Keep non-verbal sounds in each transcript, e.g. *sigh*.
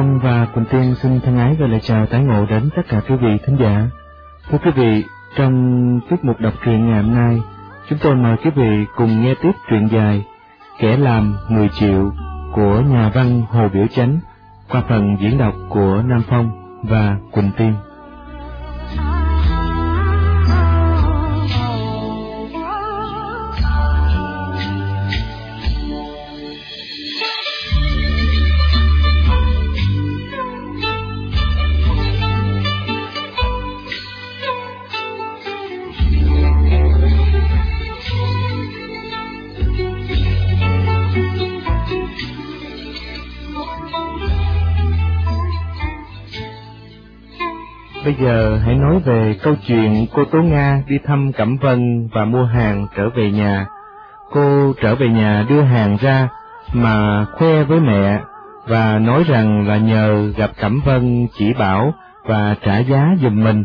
Nam Phong và Quỳnh Tiên xin thân ái gửi lời chào tái ngộ đến tất cả quý vị thính giả. Thưa quý vị, trong tiết mục đọc truyện ngày hôm nay, chúng tôi mời quý vị cùng nghe tiếp truyện dài Kẻ làm người chịu của nhà văn Hồ Biểu Chánh qua phần diễn đọc của Nam Phong và Quỳnh Tiên. Giờ hãy nói về câu chuyện cô Tố Nga đi thăm Cẩm Vân và mua hàng trở về nhà. Cô trở về nhà đưa hàng ra mà khoe với mẹ và nói rằng là nhờ gặp Cẩm Vân chỉ bảo và trả giá giùm mình,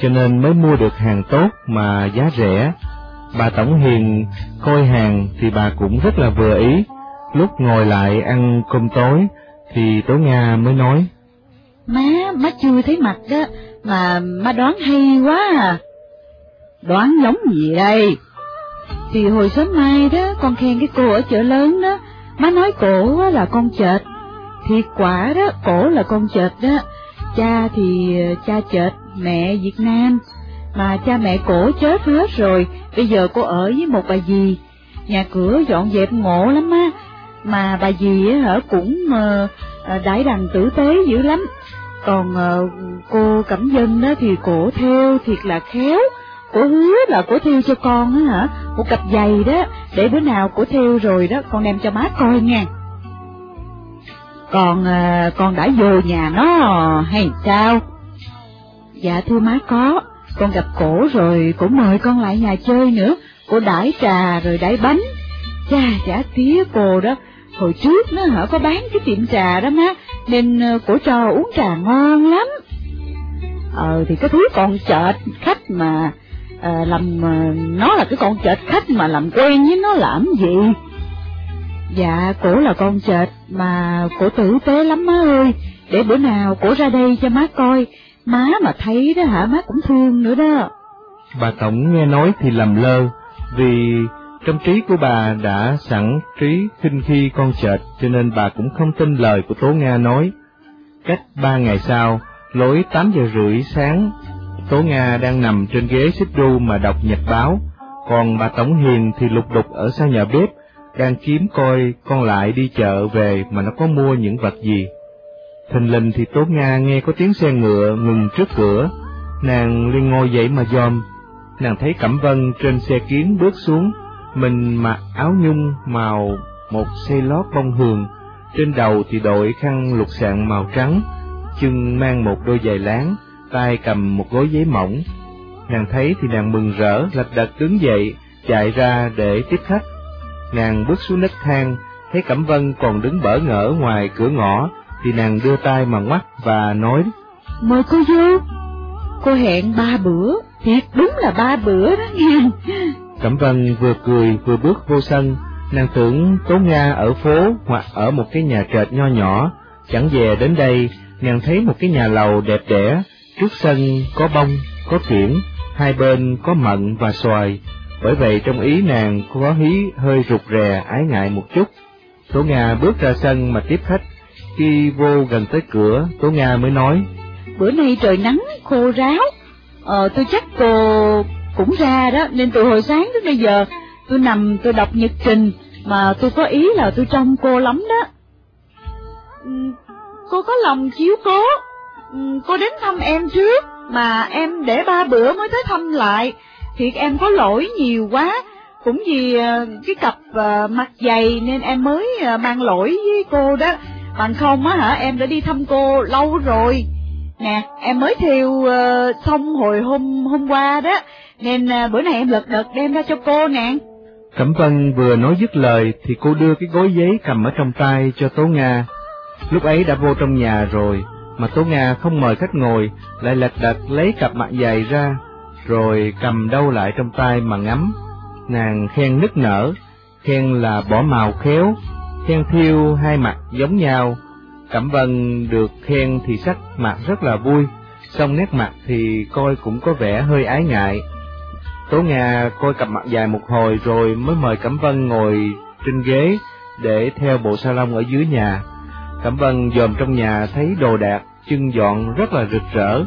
cho nên mới mua được hàng tốt mà giá rẻ. Bà Tổng Hiền coi hàng thì bà cũng rất là vừa ý. Lúc ngồi lại ăn cơm tối thì Tố Nga mới nói. Má, má chưa thấy mặt đó, mà má đoán hay quá à. Đoán giống gì đây? Thì hồi sớm mai đó, con khen cái cô ở chợ lớn đó, má nói cổ là con chợt. Thiệt quả đó, cổ là con chợt đó. Cha thì cha chợt, mẹ Việt Nam. Mà cha mẹ cổ chết hết rồi, bây giờ cô ở với một bà dì. Nhà cửa dọn dẹp ngộ lắm á. Mà bà dì ở cũng ờ, ờ, đãi đằng tử tế dữ lắm còn uh, cô Cẩm Dân đó thì cổ theo thiệt là khéo, cổ hứa là cổ theo cho con á hả, một cặp giày đó, để bữa nào cổ theo rồi đó, con đem cho má coi nha. Còn uh, con đã vô nhà nó hay sao? Dạ thưa má có, con gặp cổ rồi, cổ mời con lại nhà chơi nữa, cổ đãi trà rồi đãi bánh. Cha chả tía cô đó, hồi trước nó hở có bán cái tiệm trà đó má, nên ờ, cổ cho uống trà ngon lắm. Ờ thì cái thứ con chợt khách mà à, làm ờ, nó là cái con chợt khách mà làm quen với nó làm gì? Dạ cổ là con chợt mà cổ tử tế lắm má ơi, để bữa nào cổ ra đây cho má coi, má mà thấy đó hả má cũng thương nữa đó. Bà Tổng nghe nói thì làm lơ, vì trong trí của bà đã sẵn trí khinh khi con chợt, cho nên bà cũng không tin lời của Tố Nga nói. Cách ba ngày sau, lối tám giờ rưỡi sáng, Tố Nga đang nằm trên ghế xích đu mà đọc nhật báo, còn bà Tổng Hiền thì lục đục ở sau nhà bếp, đang kiếm coi con lại đi chợ về mà nó có mua những vật gì. Thình lình thì Tố Nga nghe có tiếng xe ngựa ngừng trước cửa, nàng liền ngồi dậy mà dòm, nàng thấy Cẩm Vân trên xe kiến bước xuống, mình mặc áo nhung màu một xây lót bông hường, trên đầu thì đội khăn lục sạn màu trắng, chân mang một đôi giày láng, tay cầm một gói giấy mỏng. Nàng thấy thì nàng mừng rỡ, lật đật đứng dậy, chạy ra để tiếp khách. Nàng bước xuống nấc thang, thấy Cẩm Vân còn đứng bỡ ngỡ ngoài cửa ngõ, thì nàng đưa tay mà ngoắt và nói, Mời cô vô, cô hẹn ba bữa, thiệt đúng là ba bữa đó nha. Cẩm Vân vừa cười vừa bước vô sân, nàng tưởng Tố Nga ở phố hoặc ở một cái nhà trệt nho nhỏ, chẳng về đến đây, nàng thấy một cái nhà lầu đẹp đẽ, trước sân có bông, có kiển, hai bên có mận và xoài, bởi vậy trong ý nàng có hí hơi rụt rè ái ngại một chút. Tố Nga bước ra sân mà tiếp khách, khi vô gần tới cửa, Tố Nga mới nói, Bữa nay trời nắng, khô ráo, ờ tôi chắc cô cũng ra đó, nên từ hồi sáng đến bây giờ tôi nằm tôi đọc nhật trình, mà tôi có ý là tôi trông cô lắm đó. Ừ, cô có lòng chiếu cố, ừ, cô đến thăm em trước, mà em để ba bữa mới tới thăm lại, thiệt em có lỗi nhiều quá, cũng vì ờ, cái cặp ờ, mặt dày nên em mới ờ, mang lỗi với cô đó, bằng không á hả em đã đi thăm cô lâu rồi. Nè, em mới thiêu xong hồi hôm hôm qua đó, nên à, bữa nay em lật đật đem ra cho cô nè. Cẩm Vân vừa nói dứt lời thì cô đưa cái gói giấy cầm ở trong tay cho Tố Nga. Lúc ấy đã vô trong nhà rồi, mà Tố Nga không mời khách ngồi, lại lật đật lấy cặp mặt dày ra, rồi cầm đâu lại trong tay mà ngắm. Nàng khen nức nở, khen là bỏ màu khéo, khen thiêu hai mặt giống nhau, Cẩm Vân được khen thì sắc mặt rất là vui, song nét mặt thì coi cũng có vẻ hơi ái ngại. Tố Nga coi cặp mặt dài một hồi rồi mới mời Cẩm Vân ngồi trên ghế để theo bộ salon ở dưới nhà. Cẩm Vân dòm trong nhà thấy đồ đạc, trưng dọn rất là rực rỡ,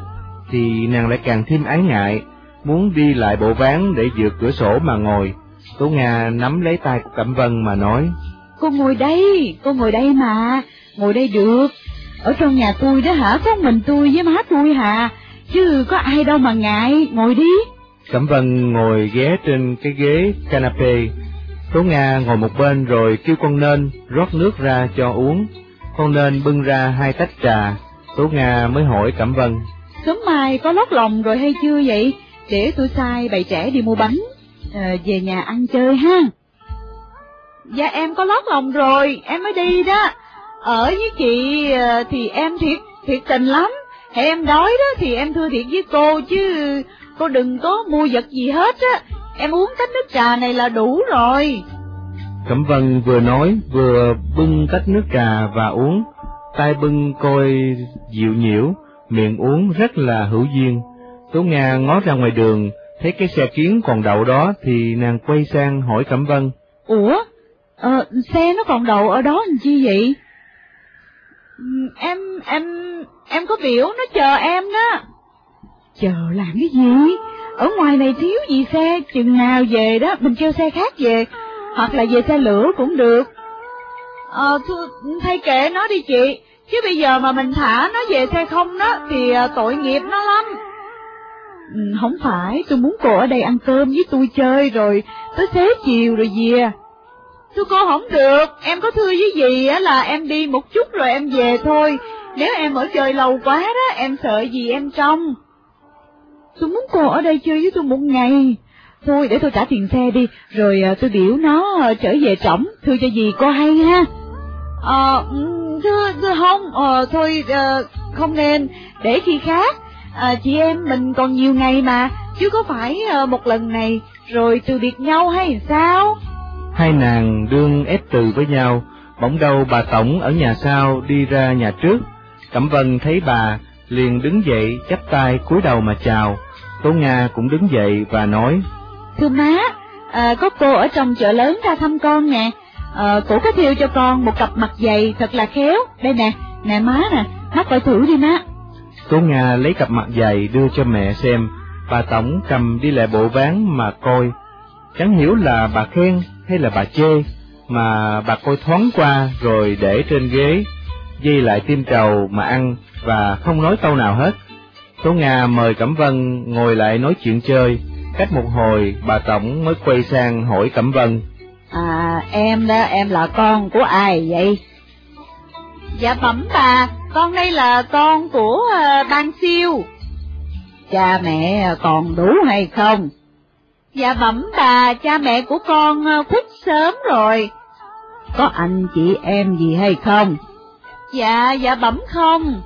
thì nàng lại càng thêm ái ngại, muốn đi lại bộ ván để dựa cửa sổ mà ngồi. Tố Nga nắm lấy tay của Cẩm Vân mà nói, Cô ngồi đây, cô ngồi đây mà, ngồi đây được. Ở trong nhà tôi đó hả, có mình tôi với má tôi hà, chứ có ai đâu mà ngại, ngồi đi. Cẩm Vân ngồi ghé trên cái ghế canape, Tố Nga ngồi một bên rồi kêu con nên rót nước ra cho uống. Con nên bưng ra hai tách trà. Tố Nga mới hỏi Cẩm Vân. Sớm mai có lót lòng rồi hay chưa vậy? Để tôi sai bày trẻ đi mua bánh, à, về nhà ăn chơi ha. Dạ em có lót lòng rồi, em mới đi đó. Ở với chị ờ, thì em thiệt, thiệt tình lắm. Hay em đói đó thì em thưa thiệt với cô chứ cô đừng có mua vật gì hết á. Em uống tách nước trà này là đủ rồi. Cẩm Vân vừa nói vừa bưng tách nước trà và uống, tay bưng coi dịu nhiễu, miệng uống rất là hữu duyên. Tố Nga ngó ra ngoài đường, thấy cái xe kiến còn đậu đó thì nàng quay sang hỏi Cẩm Vân. Ủa? Ờ, xe nó còn đậu ở đó làm chi vậy? Ừ, Em, em, em có biểu nó chờ em đó. Chờ làm cái gì? Ở ngoài này thiếu gì xe, chừng nào về đó, mình kêu xe khác về, hoặc là về xe lửa cũng được. Ờ, thôi, thay kệ nó đi chị, chứ bây giờ mà mình thả nó về xe không đó, thì à, tội nghiệp nó lắm. Ừ, không phải, tôi muốn cô ở đây ăn cơm với tôi chơi rồi, tới xế chiều rồi về. Thưa cô không được, em có thưa với gì á là em đi một chút rồi em về thôi. Nếu em ở chơi lâu quá đó, em sợ gì em trong. Tôi muốn cô ở đây chơi với tôi một ngày. Thôi để tôi trả tiền xe đi, rồi à, tôi biểu nó à, trở về trỏng, thưa cho gì cô hay ha. Ờ, ừ, thưa, thưa không, ờ, thôi ờ, không nên, để khi khác. À, chị em mình còn nhiều ngày mà, chứ có phải ờ, một lần này rồi từ biệt nhau hay sao? Hai nàng đương ép từ với nhau, bỗng đâu bà Tổng ở nhà sau đi ra nhà trước. Cẩm Vân thấy bà, liền đứng dậy chắp tay cúi đầu mà chào. Tố Nga cũng đứng dậy và nói, Thưa má, à, có cô ở trong chợ lớn ra thăm con nè. À, cổ có thiêu cho con một cặp mặt dày thật là khéo. Đây nè, nè má nè, má coi thử đi má. Tố Nga lấy cặp mặt dày đưa cho mẹ xem, bà Tổng cầm đi lại bộ ván mà coi. Chẳng hiểu là bà khen hay là bà chê, mà bà coi thoáng qua rồi để trên ghế, dây lại tim trầu mà ăn và không nói câu nào hết. Tố Nga mời Cẩm Vân ngồi lại nói chuyện chơi, cách một hồi bà Tổng mới quay sang hỏi Cẩm Vân. À, em đó, em là con của ai vậy? Dạ bẩm bà, con đây là con của uh, ban siêu. Cha mẹ còn đủ hay không? Dạ bẩm bà, cha mẹ của con uh, khuất sớm rồi. Có anh chị em gì hay không? Dạ, dạ bẩm không.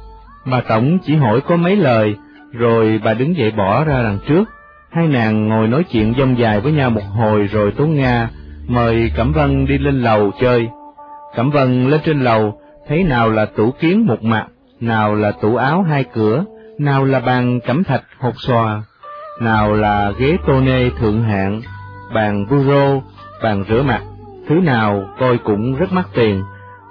Bà Tổng chỉ hỏi có mấy lời, rồi bà đứng dậy bỏ ra đằng trước. Hai nàng ngồi nói chuyện dông dài với nhau một hồi rồi Tố Nga mời Cẩm Vân đi lên lầu chơi. Cẩm Vân lên trên lầu, thấy nào là tủ kiến một mặt, nào là tủ áo hai cửa, nào là bàn cẩm thạch hột xòa, nào là ghế tô nê thượng hạng, bàn bureau, bàn rửa mặt, thứ nào coi cũng rất mắc tiền.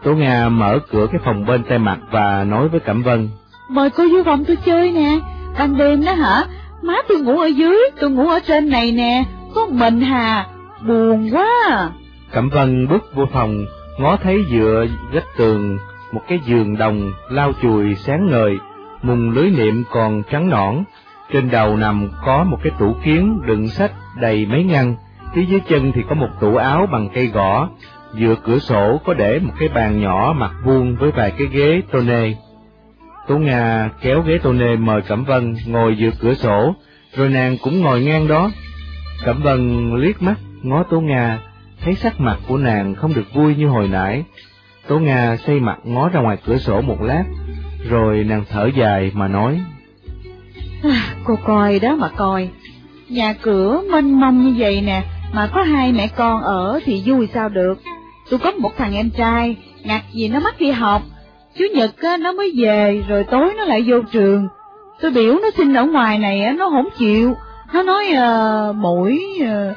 Tố Nga mở cửa cái phòng bên tay mặt và nói với Cẩm Vân. Mời cô vô phòng tôi chơi nè, ban đêm đó hả? Má tôi ngủ ở dưới, tôi ngủ ở trên này nè, có mình hà, buồn quá à. Cẩm Vân bước vô phòng, ngó thấy dựa vách tường một cái giường đồng lau chùi sáng ngời, mùng lưới niệm còn trắng nõn, trên đầu nằm có một cái tủ kiến đựng sách đầy mấy ngăn, phía dưới chân thì có một tủ áo bằng cây gõ, dựa cửa sổ có để một cái bàn nhỏ mặt vuông với vài cái ghế tô nê. Tố Nga kéo ghế tô nê mời Cẩm Vân ngồi dựa cửa sổ, rồi nàng cũng ngồi ngang đó. Cẩm Vân liếc mắt ngó Tố Nga, thấy sắc mặt của nàng không được vui như hồi nãy. Tố Nga xây mặt ngó ra ngoài cửa sổ một lát, rồi nàng thở dài mà nói. À, cô coi đó mà coi, nhà cửa mênh mông như vậy nè, mà có hai mẹ con ở thì vui sao được. Tôi có một thằng em trai, ngạc gì nó mắc đi học, Chủ nhật á, nó mới về, rồi tối nó lại vô trường. Tôi biểu nó xin ở ngoài này á, nó không chịu. Nó nói à, mỗi à,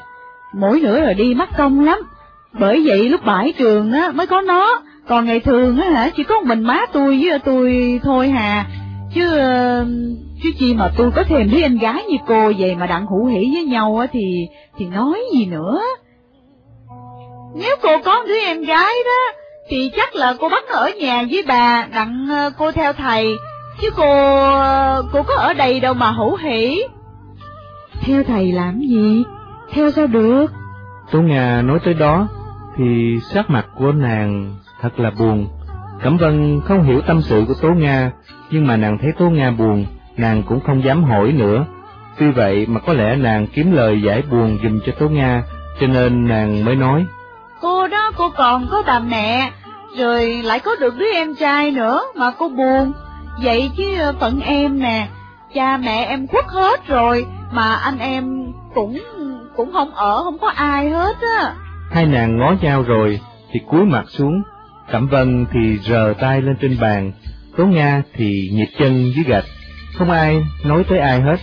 mỗi nữa rồi đi mất công lắm. Bởi vậy lúc bãi trường á mới có nó, còn ngày thường á hả chỉ có một mình má tôi với ờ, tôi thôi hà. Chứ à, chứ chi mà tôi có thèm đứa em gái như cô vậy mà đặng hữu hỉ với nhau á thì thì nói gì nữa. Nếu cô có đứa em gái đó thì chắc là cô bắt nó ở nhà với bà đặng cô theo thầy chứ cô cô có ở đây đâu mà hữu hỉ. Theo thầy làm gì? Theo sao được? Tố Nga nói tới đó, thì sắc mặt của nàng thật là buồn. Cẩm Vân không hiểu tâm sự của Tố Nga, nhưng mà nàng thấy Tố Nga buồn, nàng cũng không dám hỏi nữa. Tuy vậy mà có lẽ nàng kiếm lời giải buồn dùm cho Tố Nga, cho nên nàng mới nói. Cô đó cô còn có bà mẹ, rồi lại có được đứa em trai nữa mà cô buồn. Vậy chứ phận em nè, cha mẹ em khuất hết rồi, mà anh em cũng cũng không ở, không có ai hết á. Hai nàng ngó nhau rồi, thì cúi mặt xuống, Cẩm Vân thì rờ tay lên trên bàn, Tố Nga thì nhịp chân dưới gạch, không ai nói tới ai hết.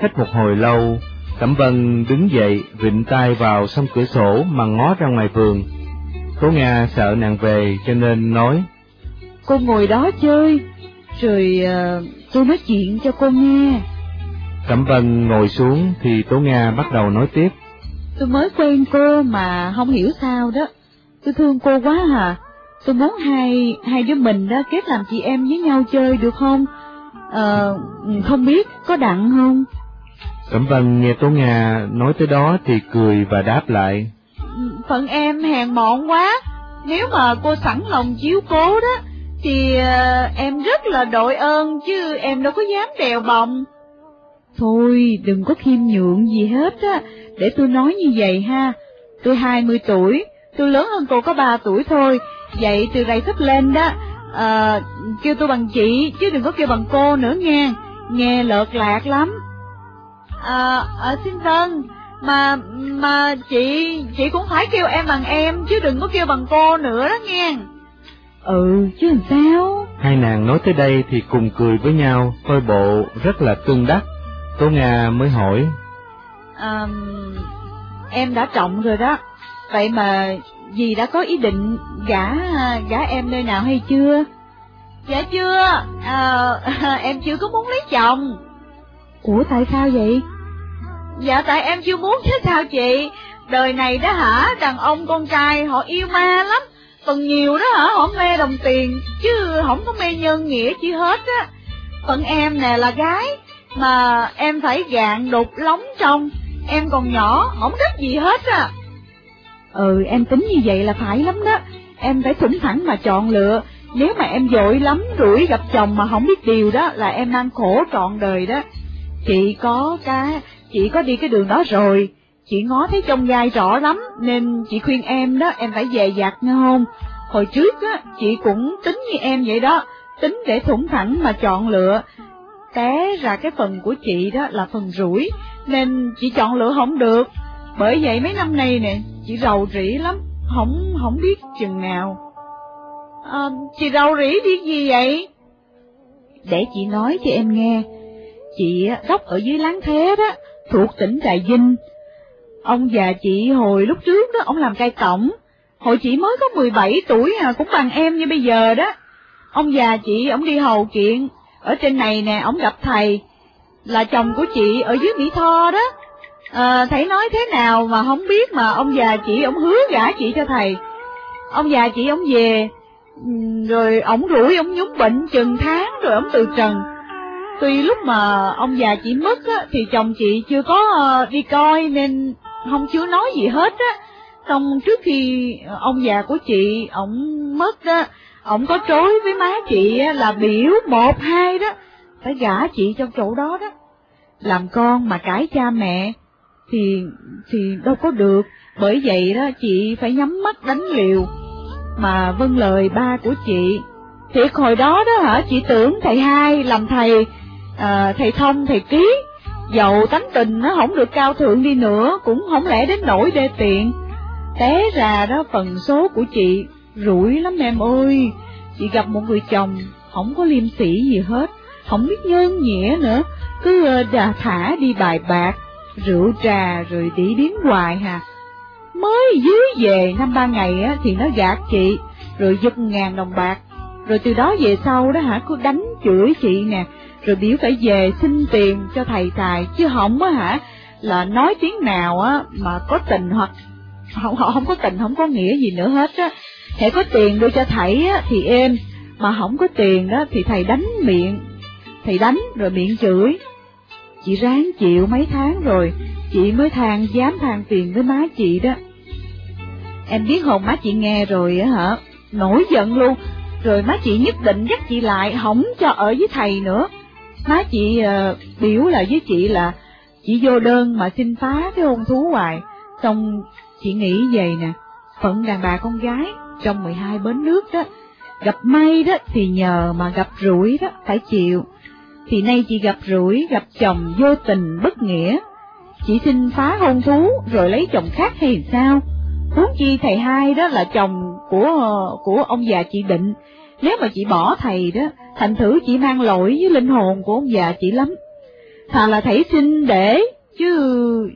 Hết một hồi lâu, Cẩm Vân đứng dậy, vịnh tay vào xong cửa sổ mà ngó ra ngoài vườn. Tố Nga sợ nàng về cho nên nói, Cô ngồi đó chơi, rồi uh, tôi nói chuyện cho cô nghe. Cẩm Vân ngồi xuống thì Tố Nga bắt đầu nói tiếp. Tôi mới quen cô mà không hiểu sao đó. Tôi thương cô quá à. Tôi muốn hai hai đứa mình đó kết làm chị em với nhau chơi được không? Ờ, không biết có đặng không? Cẩm Vân nghe Tố Nga nói tới đó thì cười và đáp lại. Phận em hèn mọn quá. Nếu mà cô sẵn lòng chiếu cố đó, thì uh, em rất là đội ơn chứ em đâu có dám đèo bồng. Thôi, đừng có khiêm nhượng gì hết á, để tôi nói như vậy ha. Tôi hai mươi tuổi, tôi lớn hơn cô có ba tuổi thôi, vậy từ đây sắp lên đó, à, kêu tôi bằng chị, chứ đừng có kêu bằng cô nữa nghe, nghe lợt lạc lắm. À, à xin vâng, mà mà chị chị cũng phải kêu em bằng em chứ đừng có kêu bằng cô nữa đó nghe. Ừ, chứ làm sao? Hai nàng nói tới đây thì cùng cười với nhau, coi bộ rất là tương đắc. Tố Nga mới hỏi. À, em đã trọng rồi đó, vậy mà dì đã có ý định gả gả em nơi nào hay chưa? Dạ chưa, à, *laughs* em chưa có muốn lấy chồng. Ủa tại sao vậy? Dạ tại em chưa muốn chứ sao chị, đời này đó hả, đàn ông con trai họ yêu ma lắm, Phần nhiều đó hả, họ mê đồng tiền, chứ không có mê nhân nghĩa chi hết á. Phận em nè là gái, mà em phải dạng đục lóng trong, em còn nhỏ, không thích gì hết á. Ừ, em tính như vậy là phải lắm đó, em phải thủng thẳng mà chọn lựa, nếu mà em dội lắm rủi gặp chồng mà không biết điều đó là em mang khổ trọn đời đó. Chị có cái, chị có đi cái đường đó rồi, chị ngó thấy trong gai rõ lắm, nên chị khuyên em đó, em phải về dạt nghe không? Hồi trước á, chị cũng tính như em vậy đó, tính để thủng thẳng mà chọn lựa, té ra cái phần của chị đó là phần rủi, nên chị chọn lựa không được. Bởi vậy mấy năm nay nè, chị rầu rĩ lắm, không không biết chừng nào. À, chị rầu rĩ đi gì vậy? Để chị nói cho em nghe, chị đốc ở dưới láng thế đó, thuộc tỉnh Trà Vinh. Ông già chị hồi lúc trước đó, ông làm cai tổng, hồi chị mới có 17 tuổi à, cũng bằng em như bây giờ đó. Ông già chị, ông đi hầu kiện, ở trên này nè, ông gặp thầy, là chồng của chị ở dưới Mỹ Tho đó. À, thầy nói thế nào mà không biết mà ông già chị ông hứa gả chị cho thầy. Ông già chị ông về, ừ, rồi ông rủi ông nhúng bệnh chừng tháng rồi ông từ trần. Tuy lúc mà ông già chị mất á, thì chồng chị chưa có ờ, đi coi nên không chưa nói gì hết á. Xong trước khi ông già của chị, ông mất đó, ông có trối với má chị á là biểu một hai đó, phải gả chị trong chỗ đó đó. Làm con mà cãi cha mẹ thì thì đâu có được, bởi vậy đó chị phải nhắm mắt đánh liều mà vâng lời ba của chị. Thiệt hồi đó đó hả, chị tưởng thầy hai làm thầy, à, thầy thông, thầy ký, dầu tánh tình nó không được cao thượng đi nữa, cũng không lẽ đến nỗi đê tiện. Té ra đó phần số của chị rủi lắm em ơi, chị gặp một người chồng không có liêm sĩ gì hết, không biết nhân nghĩa nữa, cứ ờ, đà thả đi bài bạc, rượu trà rồi đi biến hoài hà. Mới dưới về năm ba ngày á thì nó gạt chị, rồi giật ngàn đồng bạc, rồi từ đó về sau đó hả cứ đánh chửi chị nè, rồi biểu phải về xin tiền cho thầy tài, chứ không á hả là nói tiếng nào á mà có tình hoặc không họ không có tình không có nghĩa gì nữa hết á. Hãy có tiền đưa cho thầy á thì em mà không có tiền đó thì thầy đánh miệng. Thầy đánh rồi miệng chửi. Chị ráng chịu mấy tháng rồi chị mới than dám than tiền với má chị đó. Em biết hồn má chị nghe rồi á hả nổi giận luôn. Rồi má chị nhất định dắt chị lại không cho ở với thầy nữa má chị uh, biểu là với chị là chị vô đơn mà xin phá cái hôn thú hoài. Xong chị nghĩ vậy nè phận đàn bà con gái trong 12 bến nước đó gặp may đó thì nhờ mà gặp rủi đó phải chịu. Thì nay chị gặp rủi gặp chồng vô tình bất nghĩa. Chị xin phá hôn thú rồi lấy chồng khác hay sao? Huống chi thầy hai đó là chồng của ờ, của ông già chị định. Nếu mà chị bỏ thầy đó thành thử chị mang lỗi với linh hồn của ông già chị lắm. Thà là thầy xin để chứ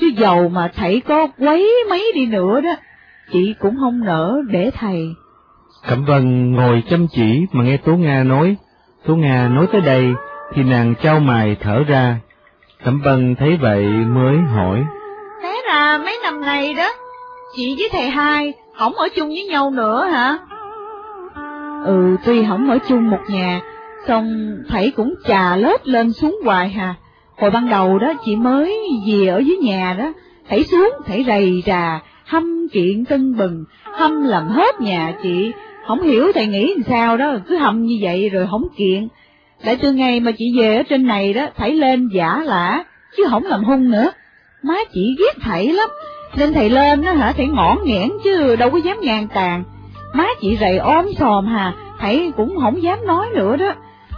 chứ giàu mà thầy có quấy mấy đi nữa đó chị cũng không nỡ để thầy. Cẩm vân ngồi chăm chỉ mà nghe tố nga nói. Tố nga nói tới đây thì nàng trao mày thở ra. Cẩm vân thấy vậy mới hỏi. Thế là mấy năm nay đó chị với thầy hai không ở chung với nhau nữa hả ừ tuy không ở chung một nhà, xong thầy cũng chà lết lên xuống hoài hà. Hồi ban đầu đó, chị mới về ở dưới nhà đó thầy xuống thầy rầy rà, hâm chuyện tưng bừng, hâm làm hết nhà chị. Không hiểu thầy nghĩ làm sao đó, cứ hâm như vậy rồi không kiện. Lại từ ngày mà chị về ở trên này đó, thầy lên giả lả, chứ không làm hung nữa. Má chị ghét thầy lắm, nên thầy lên đó hả, thầy ngõ nghẽn chứ đâu có dám ngang tàn má chị rầy ôm xòm hà thầy cũng không dám nói nữa đó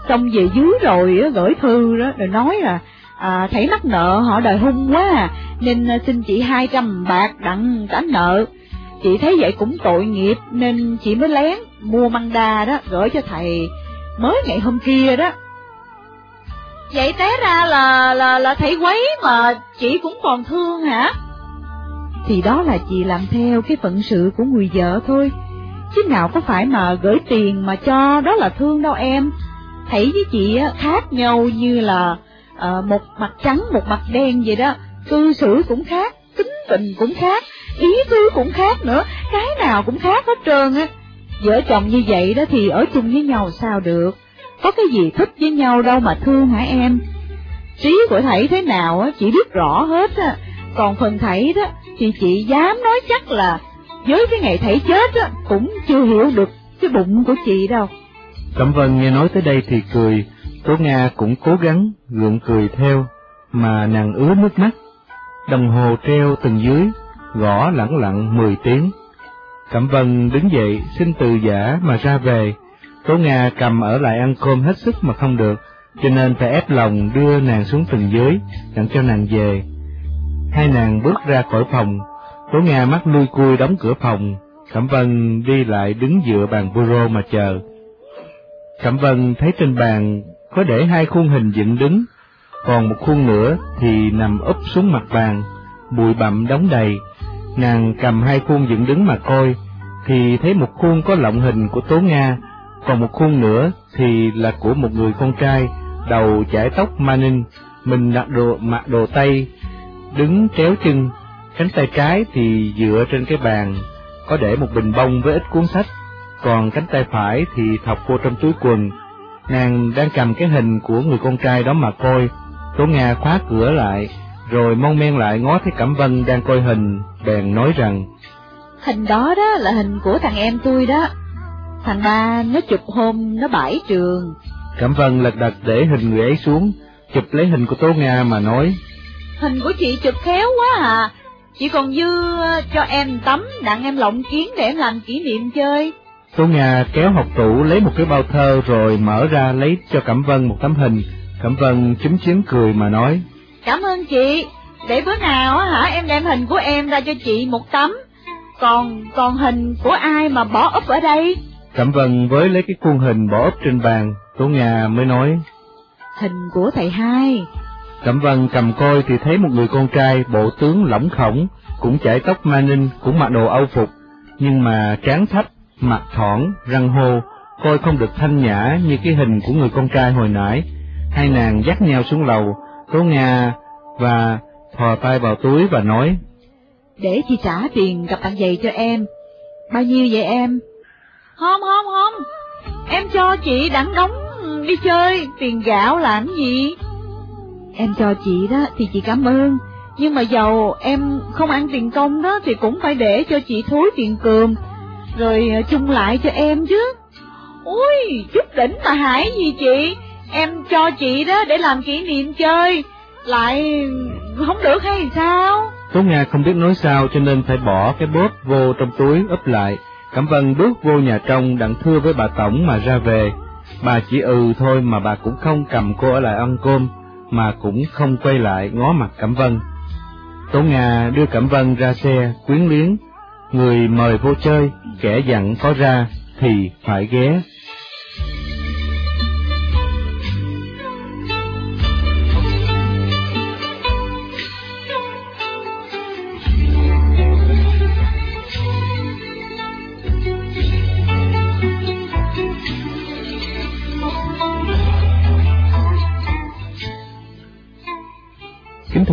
xong về dưới rồi gửi thư đó rồi nói là à, thấy mắc nợ họ đòi hung quá à, nên à, xin chị hai trăm bạc đặng trả nợ. Chị thấy vậy cũng tội nghiệp nên chị mới lén mua măng đa đó gửi cho thầy mới ngày hôm kia đó. Vậy té ra là là là thầy quấy mà chị cũng còn thương hả? Thì đó là chị làm theo cái phận sự của người vợ thôi. Chứ nào có phải mà gửi tiền mà cho đó là thương đâu em. thấy với chị khác nhau như là ờ, một mặt trắng, một mặt đen vậy đó. Cư xử cũng khác, tính tình cũng khác, ý tứ cũng khác nữa. Cái nào cũng khác hết trơn á. Vợ chồng như vậy đó thì ở chung với nhau sao được? Có cái gì thích với nhau đâu mà thương hả em? Trí của thầy thế nào á, chị biết rõ hết á. Còn phần thầy đó, thì chị dám nói chắc là với cái ngày thấy chết á cũng chưa hiểu được cái bụng của chị đâu cẩm vân nghe nói tới đây thì cười Tố Nga cũng cố gắng gượng cười theo, mà nàng ứa nước mắt. Đồng hồ treo từng dưới, gõ lẳng lặng mười tiếng. Cẩm Vân đứng dậy xin từ giả mà ra về. Tố Nga cầm ở lại ăn cơm hết sức mà không được, cho nên phải ép lòng đưa nàng xuống từng dưới, đặng cho nàng về. Hai nàng bước ra khỏi phòng, Tố Nga mắt lui cui đóng cửa phòng, Cẩm Vân đi lại đứng dựa bàn bureau mà chờ. Cẩm Vân thấy trên bàn có để hai khuôn hình dựng đứng, còn một khuôn nữa thì nằm úp xuống mặt bàn, bụi bặm đóng đầy. Nàng cầm hai khuôn dựng đứng mà coi, thì thấy một khuôn có lộng hình của Tố Nga, còn một khuôn nữa thì là của một người con trai, đầu chải tóc ma ninh, mình đặt đồ mặc đồ tây, đứng kéo chân, cánh tay trái thì dựa trên cái bàn, có để một bình bông với ít cuốn sách, còn cánh tay phải thì thọc vô trong túi quần, Nàng đang cầm cái hình của người con trai đó mà coi, Tố Nga khóa cửa lại, rồi mong men lại ngó thấy Cẩm Vân đang coi hình, bèn nói rằng, Hình đó đó là hình của thằng em tôi đó, thằng ba nó chụp hôm nó bãi trường. Cẩm Vân lật đật để hình người ấy xuống, chụp lấy hình của Tố Nga mà nói, Hình của chị chụp khéo quá à, chị còn dư cho em tấm đặng em lộng kiến để em làm kỷ niệm chơi. Tố Nga kéo học tủ lấy một cái bao thơ rồi mở ra lấy cho Cẩm Vân một tấm hình. Cẩm Vân chúm chím cười mà nói. Cảm ơn chị, để bữa nào hả em đem hình của em ra cho chị một tấm. Còn còn hình của ai mà bỏ úp ở đây? Cẩm Vân với lấy cái khuôn hình bỏ ấp trên bàn, Tố Nga mới nói. Hình của thầy hai. Cẩm Vân cầm coi thì thấy một người con trai bộ tướng lỏng khổng, cũng chải tóc ma ninh, cũng mặc đồ âu phục, nhưng mà trán thấp, mặt thỏn, răng hô, coi không được thanh nhã như cái hình của người con trai hồi nãy. Hai nàng dắt nhau xuống lầu, Tố Nga và thò tay vào túi và nói. Để chị trả tiền gặp bạn giày cho em. Bao nhiêu vậy em? Không, không, không. Em cho chị đặng đóng đi chơi, tiền gạo làm gì? Em cho chị đó thì chị cảm ơn, nhưng mà dầu em không ăn tiền công đó thì cũng phải để cho chị thối tiền cườm, rồi ờ, chung lại cho em chứ. Ui, chút đỉnh mà hải gì chị, em cho chị đó để làm kỷ niệm chơi, lại không được hay sao? Tố Nga không biết nói sao cho nên phải bỏ cái bóp vô trong túi ấp lại. Cẩm Vân bước vô nhà trong đặng thưa với bà Tổng mà ra về. Bà chỉ ừ thôi mà bà cũng không cầm cô ở lại ăn cơm, mà cũng không quay lại ngó mặt Cẩm Vân. Tố Nga đưa Cẩm Vân ra xe, quyến luyến. người mời vô chơi, kẻ dặn có ra thì phải ghé.